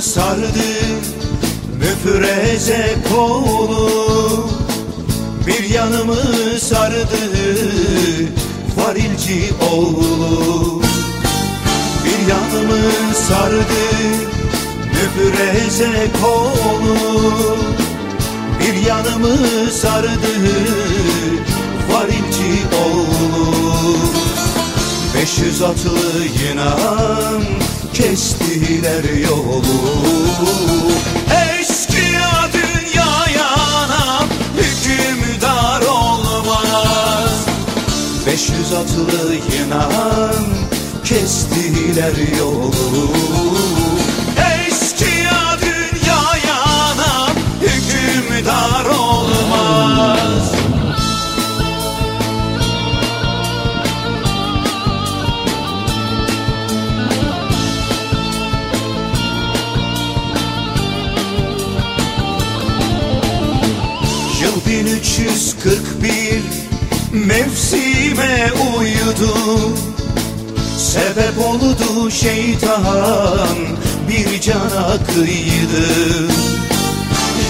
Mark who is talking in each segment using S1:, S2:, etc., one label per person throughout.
S1: sardı müfreze kolu. Bir yanımı sardı varilci oğlu. Bir yanımı sardı müfreze kolu. Bir yanımı sardı varilci oğlu. Beş yüz atlı yınan kestiler yolu. Eşkıya dünyaya hükümdar olmaz. Beş yüz atlı yınan kestiler yolu 1341 mevsime uyudu. Sebep oldu şeytan bir cana kıydı.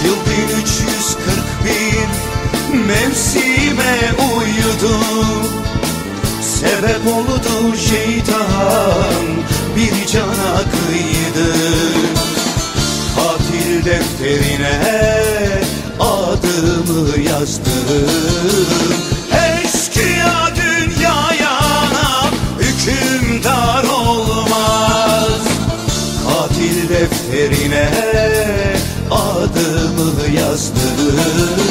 S1: Yıl 1341 mevsime uyudu. Sebep oldu şeytan yazdım. Eşkıya dünyaya hükümdar olmaz. Katil defterine adımı yazdım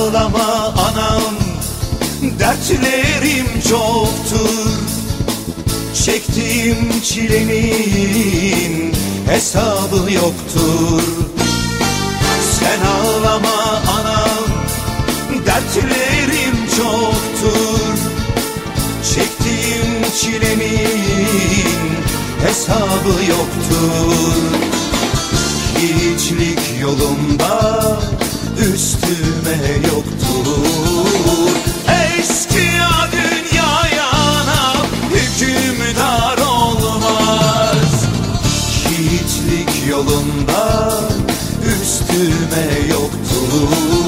S1: ağlama anam Dertlerim çoktur. Çektiğim çilenin hesabı yoktur. Sen ağlama anam Dertlerim çoktur. Çektiğim çilenin hesabı yoktur. Hiçlik yolumda üstüme yoktur. Eşkıya dünyaya anam hükümdar olmaz. Hiçlik yolunda üstüme yoktur